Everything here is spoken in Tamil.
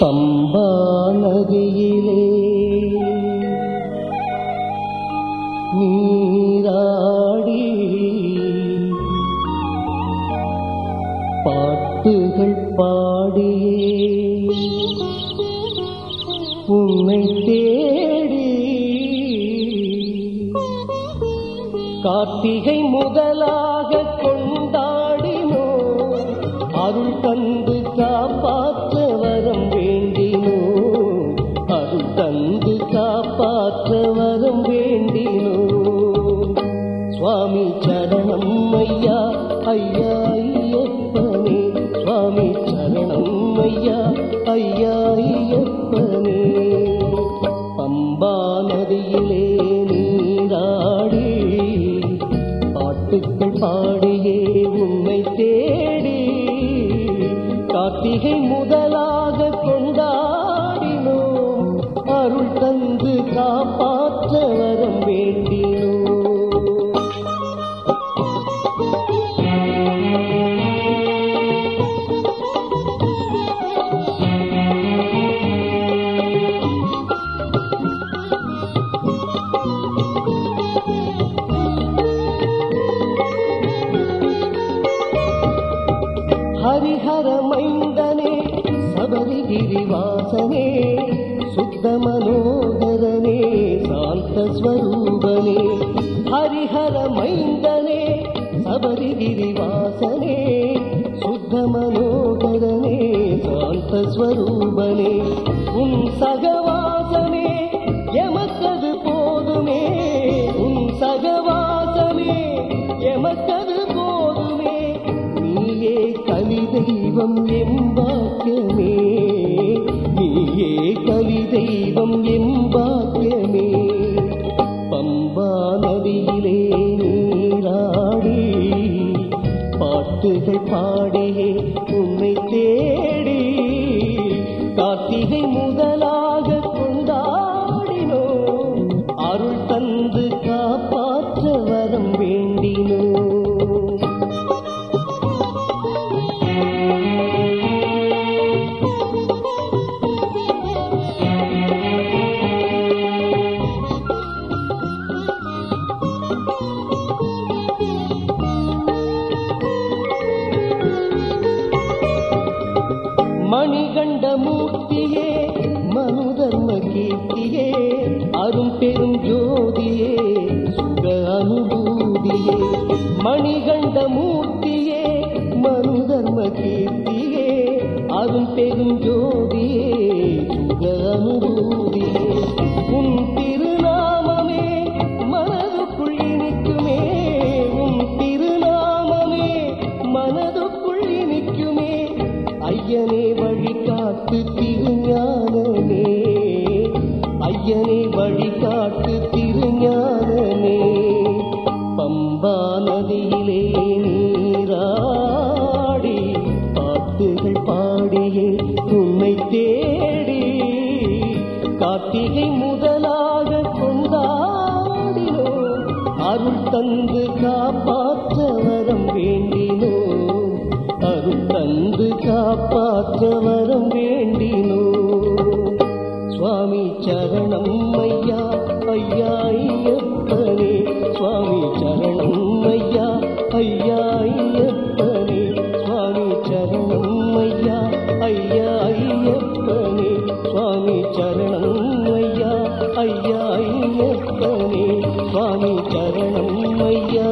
பம்பா நதியிலே நீராடி பாட்டுகள் பாடியே உன்னை தேடி கார்த்திகை முதலாக கொண்டாடினோ அருள் பந்து காப்பாற்ற காப்பாற்ற வரம் வேண்டினோ? சுவாமி சரணம் ஐயா ஐயா ஐயப்பனே. சுவாமி சரணம் ஐயா ஐயா ஐயப்பனே. பம்பா நதியிலே நீராடி. பாட்டுக்கள் அருள் தந்து காப்பாற்ற வரம் வேண்டினோம் ஹரிஹர மைந்தனே சபரிகிரிவாசனே சுத்த ஸ்வரூபனே ஹரிஹர மைந்தனே சபரிகிரிவாசனே சுத்த மனோகரனே சாந்த ஸ்வரூபனே. உன் சகவாசமே எமக்கது போதுமே. உன் சகவாசமே எமக்கது போதுமே. நீயே கலி தெய்வம் எம்பாக்கியமே நீயே கலி தெய்வம் எம்பாக்கியமே பாடியே கண்ட மூர்த்தியே மனு தர்ம கீர்த்தியே அரும் பெரும் ஜோதியே சுக அனுபூதியே. மணிகண்ட மூர்த்தியே மனு தர்ம கீர்த்தியே அரும் பெரும் ஜோதியே சுக அனுபூதி வழிகாட்டு திருஞானமே ஐயனே வழிகாட்டு திருஞானமே. பம்பா நதியிலே நீராடி பாட்டுகள் பாடியே உன்னை தேடி. கார்த்திகை முதலாக கொண்டாடினோ அருள் தந்து காப்பாற்ற வரம் வேண்டினோம் அருள் தந்து காப்பாற்ற வரம் சுவாமி சரணம் ஐயா ஐயா ஐயப்பனே சுவாமி சரணம் ஐயா ஐயா ஐயப்பனே சுவாமி சரணம் ஐயா ஐயா ஐயப்பனே சுவாமி சரணம் ஐயா ஐயா ஐயப்பனே சுவாமி சரணம் ஐயா ஐயா